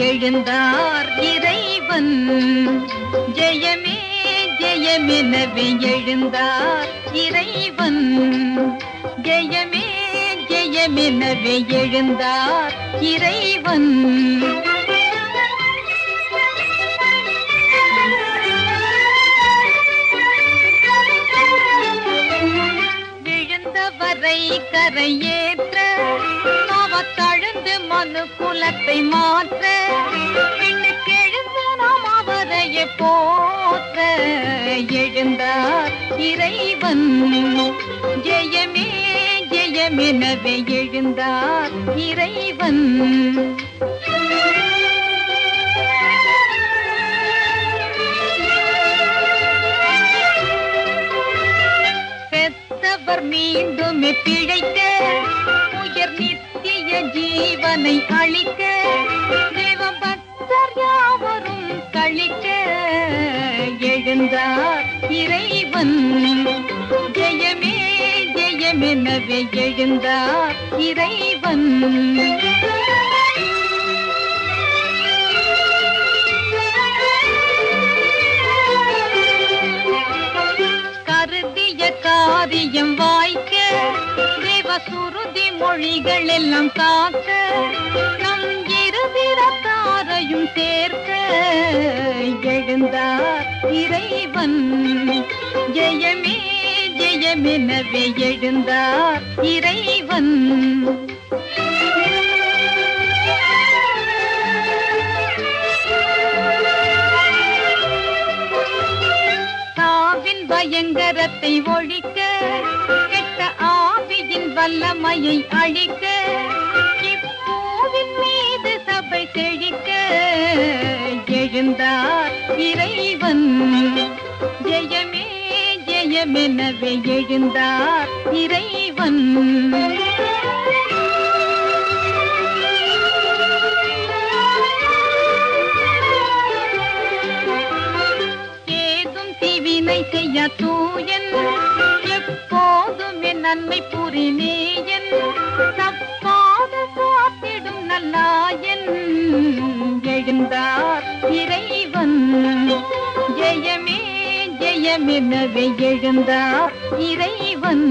எழுந்தார் இறைவன். ஜெயமே ஜெயமெனவே எழுந்தார் இறைவன். ஜெயமே ஜெயமெனவே எழுந்தார் இறைவன். விழுந்தவரை கரையேற்ற தழுந்து மனு குலத்தை மாற்ற போற்ற எழுந்தார் இறைவன். ஜெயமே ஜெயமெனவே எழுந்தார் இறைவன். பெத்தவர் மீண்டும் பிழைக்க உயர் நித்திய ஜீவனை அளிக்க எழுந்தார் இறைவன். ஜெயமே ஜெயமெனவே எழுந்தார் இறைவன். கருதிய காரியம் வாய்க்க தேவ சுருதி மொழிகள் எல்லாம் காக்க நம் இருதிரத்தாரையும் சேர்க்க. இறைவன். ஜெயமே ஜெயமெனவே எழுந்தார் இறைவன். தாவின் பயங்கரத்தை ஒழிக்க கெட்ட ஆவியின் வல்லமையை அழிக்க ஜெயமெனவே எழுந்தார் இறைவன். ஏதும் தீவினை செய்ய தூயன் எப்போதும் என் நன்மை புரிமேயன் தப்பாத காத்திடும் நல்லாயன் எழுந்தார் இறைவன். ஜெயமே இதயமெனவே எழுந்தார் இறைவன்.